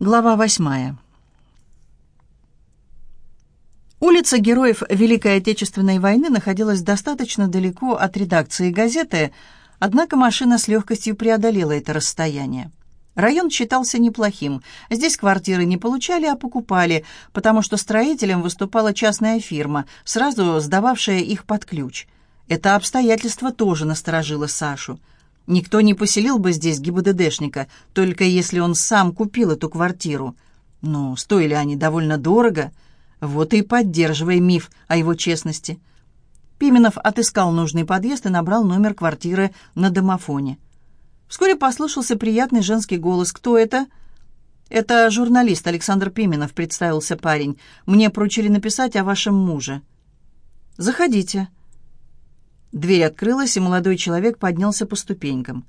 Глава восьмая. Улица Героев Великой Отечественной войны находилась достаточно далеко от редакции газеты, однако машина с легкостью преодолела это расстояние. Район считался неплохим. Здесь квартиры не получали, а покупали, потому что строителем выступала частная фирма, сразу сдававшая их под ключ. Это обстоятельство тоже насторожило Сашу. Никто не поселил бы здесь ГИБДДшника, только если он сам купил эту квартиру. Но стоили они довольно дорого. Вот и поддерживая миф о его честности. Пименов отыскал нужный подъезд и набрал номер квартиры на домофоне. Вскоре послышался приятный женский голос. «Кто это?» «Это журналист Александр Пименов», — представился парень. «Мне поручили написать о вашем муже». «Заходите». Дверь открылась, и молодой человек поднялся по ступенькам.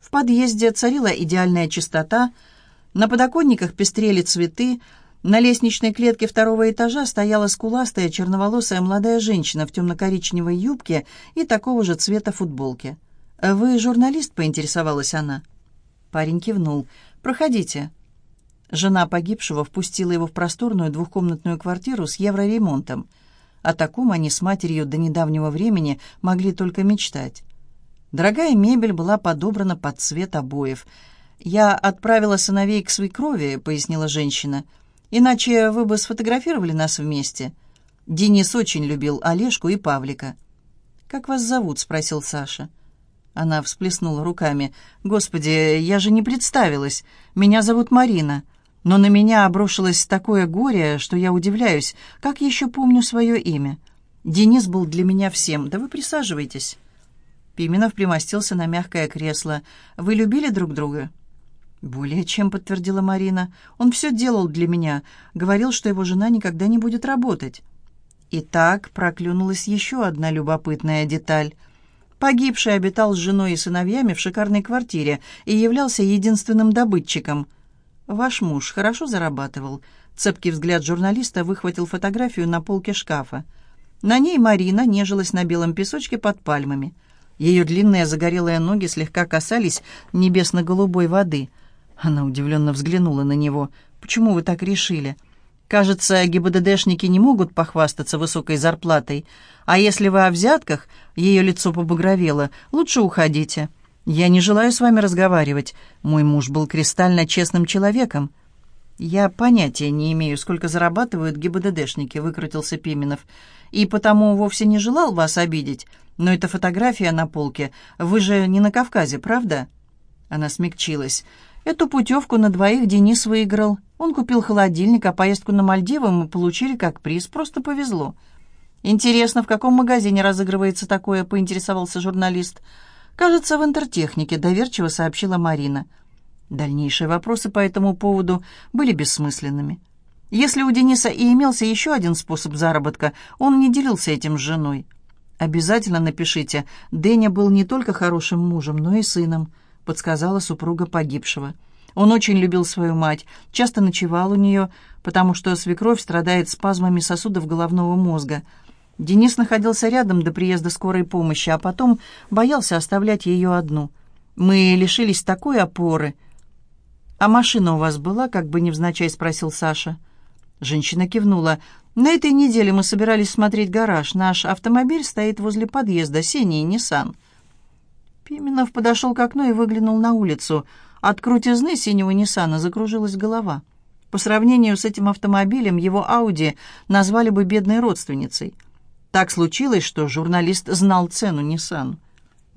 В подъезде царила идеальная чистота, на подоконниках пестрели цветы, на лестничной клетке второго этажа стояла скуластая черноволосая молодая женщина в темно-коричневой юбке и такого же цвета футболке. «Вы журналист?» — поинтересовалась она. Парень кивнул. «Проходите». Жена погибшего впустила его в просторную двухкомнатную квартиру с евроремонтом — о таком они с матерью до недавнего времени могли только мечтать. Дорогая мебель была подобрана под цвет обоев. «Я отправила сыновей к свекрови», — пояснила женщина. «Иначе вы бы сфотографировали нас вместе». Денис очень любил Олежку и Павлика. «Как вас зовут?» — спросил Саша. Она всплеснула руками. «Господи, я же не представилась. Меня зовут Марина. Но на меня обрушилось такое горе, что я удивляюсь, как еще помню свое имя. Денис был для меня всем. Да вы присаживайтесь. Пименов примостился на мягкое кресло. «Вы любили друг друга?» «Более чем», — подтвердила Марина. «Он все делал для меня. Говорил, что его жена никогда не будет работать». И так проклюнулась еще одна любопытная деталь. Погибший обитал с женой и сыновьями в шикарной квартире и являлся единственным добытчиком. «Ваш муж хорошо зарабатывал?» Цепкий взгляд журналиста выхватил фотографию на полке шкафа. На ней Марина нежилась на белом песочке под пальмами. Ее длинные загорелые ноги слегка касались небесно-голубой воды. Она удивленно взглянула на него. «Почему вы так решили?» «Кажется, ГИБДДшники не могут похвастаться высокой зарплатой. А если вы о взятках...» Ее лицо побагровело. «Лучше уходите». «Я не желаю с вами разговаривать. Мой муж был кристально честным человеком». «Я понятия не имею, сколько зарабатывают ГИБДДшники», — выкрутился Пименов. «И потому вовсе не желал вас обидеть. Но это фотография на полке. Вы же не на Кавказе, правда?» Она смягчилась. «Эту путевку на двоих Денис выиграл. Он купил холодильник, а поездку на Мальдивы мы получили как приз. Просто повезло». «Интересно, в каком магазине разыгрывается такое?» — поинтересовался журналист. «Журналист». «Кажется, в интертехнике», — доверчиво сообщила Марина. Дальнейшие вопросы по этому поводу были бессмысленными. Если у Дениса и имелся еще один способ заработка, он не делился этим с женой. «Обязательно напишите, Дэня был не только хорошим мужем, но и сыном», — подсказала супруга погибшего. Он очень любил свою мать, часто ночевал у нее, потому что свекровь страдает спазмами сосудов головного мозга — Денис находился рядом до приезда скорой помощи, а потом боялся оставлять ее одну. Мы лишились такой опоры. «А машина у вас была?» — как бы невзначай спросил Саша. Женщина кивнула. «На этой неделе мы собирались смотреть гараж. Наш автомобиль стоит возле подъезда, синий Ниссан». Пименов подошел к окну и выглянул на улицу. От крутизны синего Ниссана закружилась голова. По сравнению с этим автомобилем его Ауди назвали бы бедной родственницей. Так случилось, что журналист знал цену Nissan.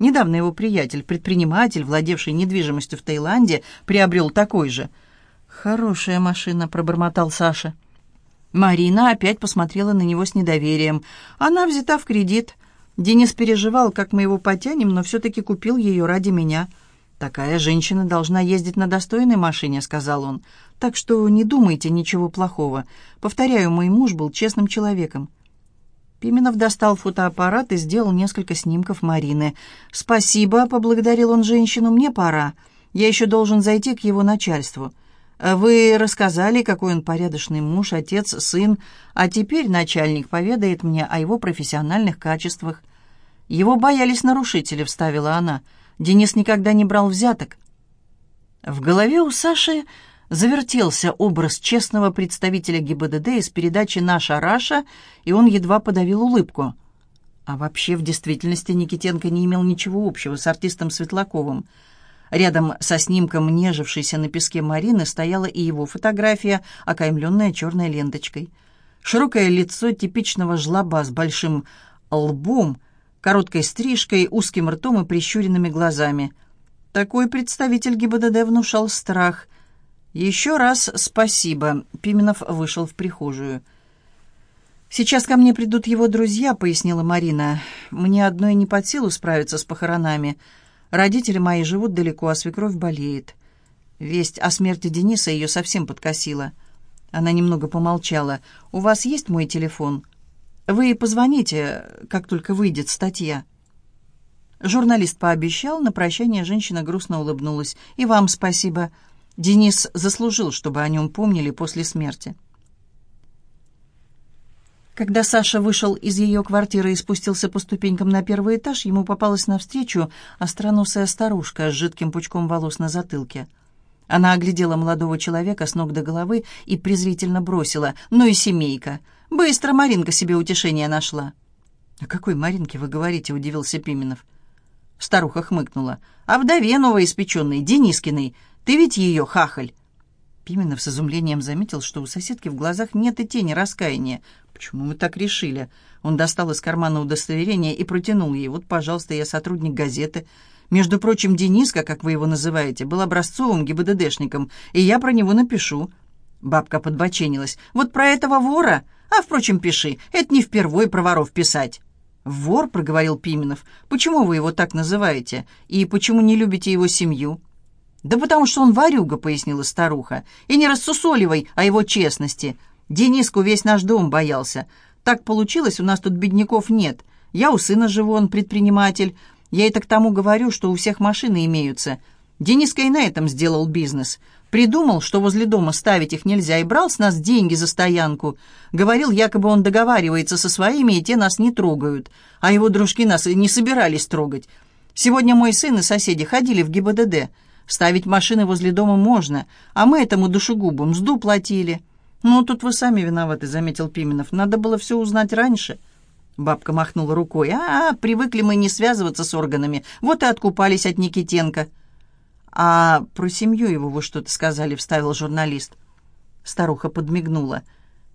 Недавно его приятель, предприниматель, владевший недвижимостью в Таиланде, приобрел такой же. «Хорошая машина», — пробормотал Саша. Марина опять посмотрела на него с недоверием. Она взята в кредит. Денис переживал, как мы его потянем, но все-таки купил ее ради меня. «Такая женщина должна ездить на достойной машине», — сказал он. «Так что не думайте ничего плохого. Повторяю, мой муж был честным человеком. Пименов достал фотоаппарат и сделал несколько снимков Марины. «Спасибо», — поблагодарил он женщину, — «мне пора. Я еще должен зайти к его начальству. Вы рассказали, какой он порядочный муж, отец, сын, а теперь начальник поведает мне о его профессиональных качествах». «Его боялись нарушители», — вставила она. «Денис никогда не брал взяток». В голове у Саши завертелся образ честного представителя ГИБДД из передачи «Наша Раша», и он едва подавил улыбку. А вообще, в действительности, Никитенко не имел ничего общего с артистом Светлаковым. Рядом со снимком нежившейся на песке Марины стояла и его фотография, окаймленная черной ленточкой. Широкое лицо типичного жлоба с большим лбом, короткой стрижкой, узким ртом и прищуренными глазами. Такой представитель ГИБДД внушал страх. «Еще раз спасибо», — Пименов вышел в прихожую. «Сейчас ко мне придут его друзья», — пояснила Марина. «Мне одной не под силу справиться с похоронами. Родители мои живут далеко, а свекровь болеет. Весть о смерти Дениса ее совсем подкосила». Она немного помолчала. «У вас есть мой телефон? Вы позвоните, как только выйдет статья». Журналист пообещал, на прощание женщина грустно улыбнулась. «И вам спасибо. Денис заслужил, чтобы о нем помнили после смерти». Когда Саша вышел из ее квартиры и спустился по ступенькам на первый этаж, ему попалась навстречу остроносая старушка с жидким пучком волос на затылке. Она оглядела молодого человека с ног до головы и презрительно бросила. «Ну и семейка! Быстро Маринка себе утешение нашла!» «О какой Маринке вы говорите?» — удивился Пименов. Старуха хмыкнула. «О вдове новоиспеченной, Денискиной. Ты ведь ее хахаль!» Пименов с изумлением заметил, что у соседки в глазах нет и тени раскаяния. «Почему мы так решили?» Он достал из кармана удостоверение и протянул ей. «Вот, пожалуйста, я сотрудник газеты. Между прочим, Дениска, как вы его называете, был образцовым ГИБДДшником, и я про него напишу». Бабка подбоченилась. «Вот про этого вора? А, впрочем, пиши. Это не впервой про воров писать». «Вор», — проговорил Пименов, — «почему вы его так называете? И почему не любите его семью?» «Да потому что он варюга», — пояснила старуха. «И не рассусоливай о его честности. Дениску весь наш дом боялся. Так получилось, у нас тут бедняков нет. Я у сына живу, он предприниматель. Я это к тому говорю, что у всех машины имеются. Дениска и на этом сделал бизнес. Придумал, что возле дома ставить их нельзя, и брал с нас деньги за стоянку. Говорил, якобы он договаривается со своими, и те нас не трогают. А его дружки нас и не собирались трогать. Сегодня мой сын и соседи ходили в ГИБДД. Ставить машины возле дома можно, а мы этому душегубу мзду платили. «Ну, тут вы сами виноваты», — заметил Пименов. «Надо было все узнать раньше». Бабка махнула рукой. «А, привыкли мы не связываться с органами. Вот и откупались от Никитенко». «А про семью его вы что-то сказали», — вставил журналист. Старуха подмигнула.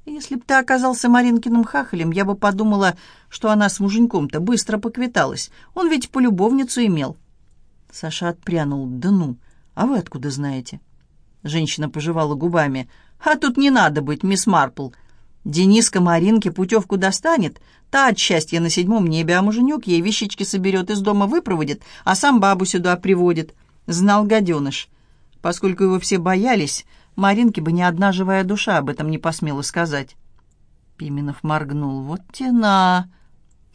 «Если б ты оказался Маринкиным хахалем, я бы подумала, что она с муженьком-то быстро поквиталась. Он ведь полюбовницу имел». Саша отпрянул. «Да ну, а вы откуда знаете?» Женщина пожевала губами. А тут не надо быть, мисс Марпл. Дениска Маринке путевку достанет, та от счастья на седьмом небе, а муженек ей вещички соберет, из дома выпроводит, а сам бабу сюда приводит. Знал гаденыш. Поскольку его все боялись, Маринке бы ни одна живая душа об этом не посмела сказать. Пименов моргнул. «Вот тена!»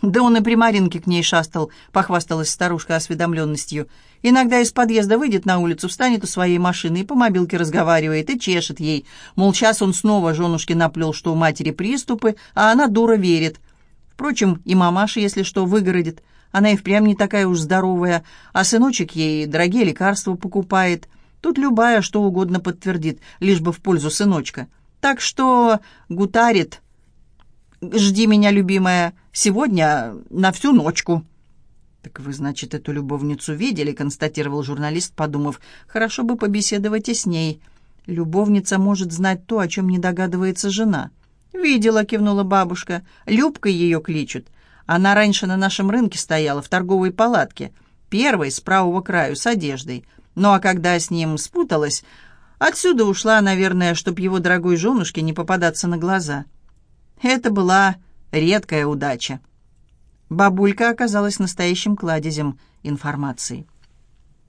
«Да он и при Маринке к ней шастал», — похвасталась старушка осведомленностью. «Иногда из подъезда выйдет на улицу, встанет у своей машины и по мобилке разговаривает и чешет ей. Мол, сейчас он снова женушке наплел, что у матери приступы, а она дура верит. Впрочем, и мамаша, если что, выгородит. Она и впрямь не такая уж здоровая, а сыночек ей дорогие лекарства покупает. Тут любая что угодно подтвердит, лишь бы в пользу сыночка. Так что гутарит «Жди меня, любимая, сегодня на всю ночку». «Так вы, значит, эту любовницу видели?» — констатировал журналист, подумав. «Хорошо бы побеседовать и с ней. Любовница может знать то, о чем не догадывается жена». «Видела», — кивнула бабушка. «Любкой ее кличут. Она раньше на нашем рынке стояла, в торговой палатке. Первой, с правого краю, с одеждой. Ну а когда с ним спуталась, отсюда ушла, наверное, чтоб его дорогой женушке не попадаться на глаза». Это была редкая удача. Бабулька оказалась настоящим кладезем информации.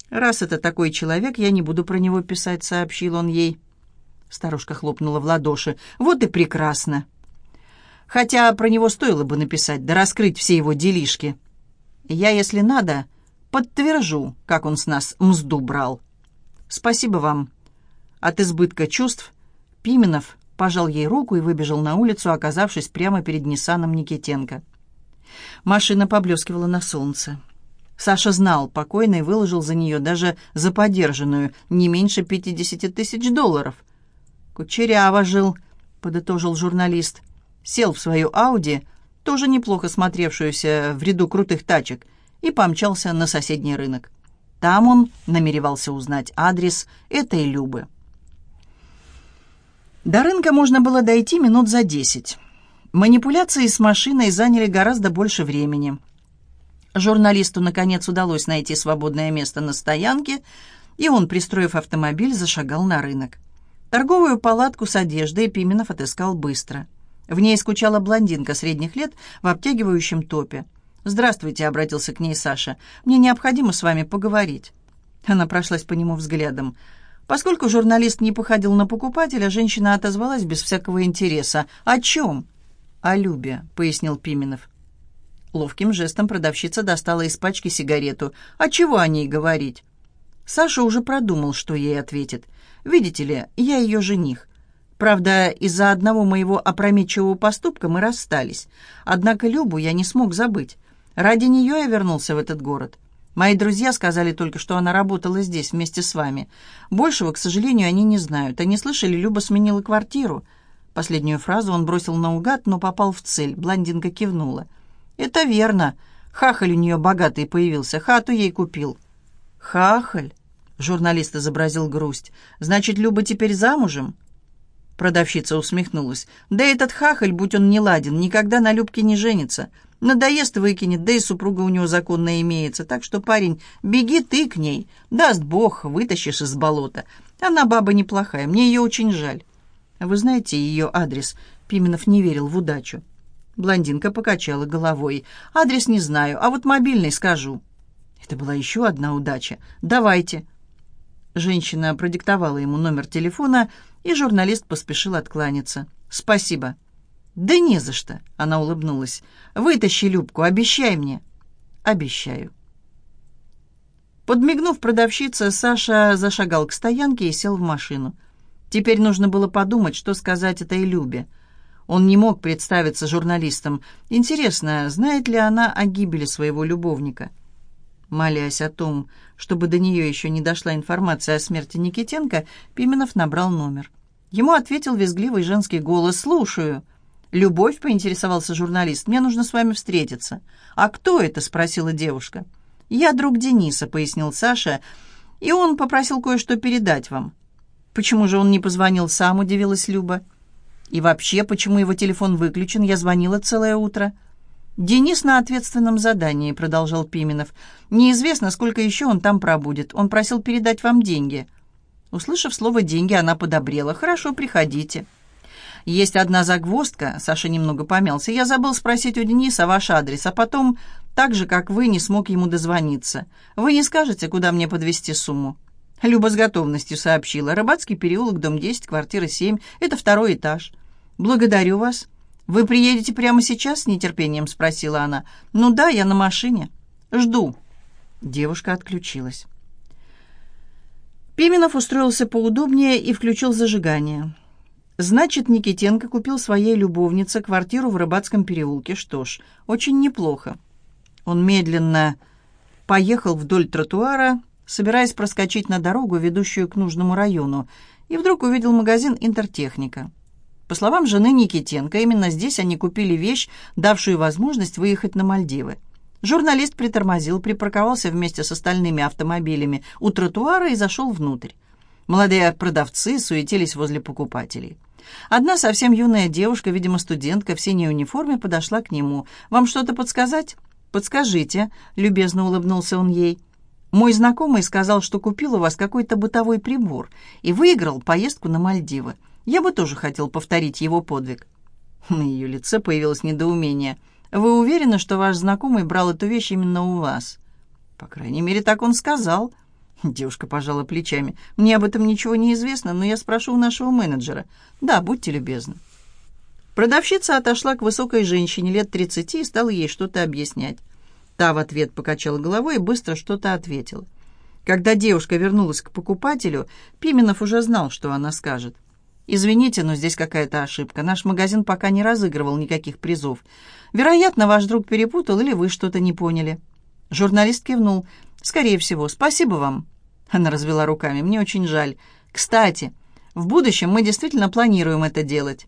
«Раз это такой человек, я не буду про него писать», — сообщил он ей. Старушка хлопнула в ладоши. «Вот и прекрасно!» Хотя про него стоило бы написать, да раскрыть все его делишки. Я, если надо, подтвержу, как он с нас мзду брал. Спасибо вам. От избытка чувств Пименов пожал ей руку и выбежал на улицу, оказавшись прямо перед Ниссаном Никитенко. Машина поблескивала на солнце. Саша знал, покойный выложил за нее даже за подержанную не меньше 50 тысяч долларов. «Кучеряво жил», — подытожил журналист. Сел в свою Ауди, тоже неплохо смотревшуюся в ряду крутых тачек, и помчался на соседний рынок. Там он намеревался узнать адрес этой Любы. До рынка можно было дойти минут за десять. Манипуляции с машиной заняли гораздо больше времени. Журналисту, наконец, удалось найти свободное место на стоянке, и он, пристроив автомобиль, зашагал на рынок. Торговую палатку с одеждой Пименов отыскал быстро. В ней скучала блондинка средних лет в обтягивающем топе. «Здравствуйте», — обратился к ней Саша. «Мне необходимо с вами поговорить». Она прошлась по нему взглядом. Поскольку журналист не походил на покупателя, женщина отозвалась без всякого интереса. «О чем?» «О Любе», — пояснил Пименов. Ловким жестом продавщица достала из пачки сигарету. «А чего о ней говорить?» Саша уже продумал, что ей ответит. «Видите ли, я ее жених. Правда, из-за одного моего опрометчивого поступка мы расстались. Однако Любу я не смог забыть. Ради нее я вернулся в этот город. Мои друзья сказали только, что она работала здесь вместе с вами. Большего, к сожалению, они не знают. Они слышали, Люба сменила квартиру». Последнюю фразу он бросил наугад, но попал в цель. Блондинка кивнула. «Это верно. Хахаль у нее богатый появился, хату ей купил». «Хахаль?» — журналист изобразил грусть. «Значит, Люба теперь замужем?» Продавщица усмехнулась. «Да этот хахаль, будь он не ладен, никогда на Любке не женится. Надоест, выкинет, да и супруга у него законная имеется. Так что, парень, беги ты к ней. Даст Бог, вытащишь из болота. Она баба неплохая, мне ее очень жаль». «Вы знаете ее адрес?» Пименов не верил в удачу. Блондинка покачала головой. «Адрес не знаю, а вот мобильный скажу». Это была еще одна удача. «Давайте». Женщина продиктовала ему номер телефона, и журналист поспешил откланяться. «Спасибо». «Да не за что», — она улыбнулась. «Вытащи Любку, обещай мне». «Обещаю». Подмигнув продавщице, Саша зашагал к стоянке и сел в машину. Теперь нужно было подумать, что сказать этой Любе — он не мог представиться журналистом. Интересно, знает ли она о гибели своего любовника? Молясь о том, чтобы до нее еще не дошла информация о смерти Никитенко, Пименов набрал номер. Ему ответил визгливый женский голос «Слушаю». «Любовь», — поинтересовался журналист, — «мне нужно с вами встретиться». «А кто это?» — спросила девушка. «Я друг Дениса», — пояснил Саша, — «и он попросил кое-что передать вам». «Почему же он не позвонил сам?» — удивилась Люба. И вообще, почему его телефон выключен? Я звонила целое утро. «Денис на ответственном задании», — продолжал Пименов. «Неизвестно, сколько еще он там пробудет. Он просил передать вам деньги». Услышав слово «деньги», она подобрела. «Хорошо, приходите». «Есть одна загвоздка», — Саша немного помялся. «Я забыл спросить у Дениса ваш адрес, а потом, так же, как вы, не смог ему дозвониться. Вы не скажете, куда мне подвести сумму?» Люба с готовностью сообщила. «Рыбацкий переулок, дом 10, квартира 7. Это второй этаж». «Благодарю вас. Вы приедете прямо сейчас?» — с нетерпением спросила она. «Ну да, я на машине. Жду». Девушка отключилась. Пименов устроился поудобнее и включил зажигание. Значит, Никитенко купил своей любовнице квартиру в Рыбацком переулке. Что ж, очень неплохо. Он медленно поехал вдоль тротуара, собираясь проскочить на дорогу, ведущую к нужному району, и вдруг увидел магазин «Интертехника». По словам жены Никитенко, именно здесь они купили вещь, давшую возможность выехать на Мальдивы. Журналист притормозил, припарковался вместе с остальными автомобилями у тротуара и зашел внутрь. Молодые продавцы суетились возле покупателей. Одна совсем юная девушка, видимо, студентка в синей униформе, подошла к нему. «Вам что-то подсказать?» «Подскажите», — любезно улыбнулся он ей. «Мой знакомый сказал, что купил у вас какой-то бытовой прибор и выиграл поездку на Мальдивы. Я бы тоже хотел повторить его подвиг». На ее лице появилось недоумение. «Вы уверены, что ваш знакомый брал эту вещь именно у вас?» «По крайней мере, так он сказал». Девушка пожала плечами. «Мне об этом ничего не известно, но я спрошу у нашего менеджера. Да, будьте любезны». Продавщица отошла к высокой женщине лет тридцати и стала ей что-то объяснять. Та в ответ покачала головой и быстро что-то ответила. Когда девушка вернулась к покупателю, Пименов уже знал, что она скажет. «Извините, но здесь какая-то ошибка. Наш магазин пока не разыгрывал никаких призов. Вероятно, ваш друг перепутал или вы что-то не поняли». Журналист кивнул. «Скорее всего. Спасибо вам». Она развела руками. «Мне очень жаль. Кстати, в будущем мы действительно планируем это делать».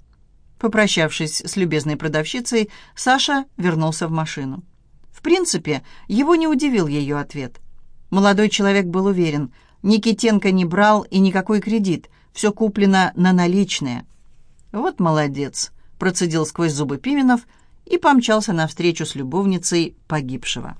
Попрощавшись с любезной продавщицей, Саша вернулся в машину. В принципе, его не удивил ее ответ. Молодой человек был уверен, Никитенко не брал и никакой кредит, все куплено на наличные. «Вот молодец», — процедил сквозь зубы Пименов и помчался навстречу с любовницей погибшего.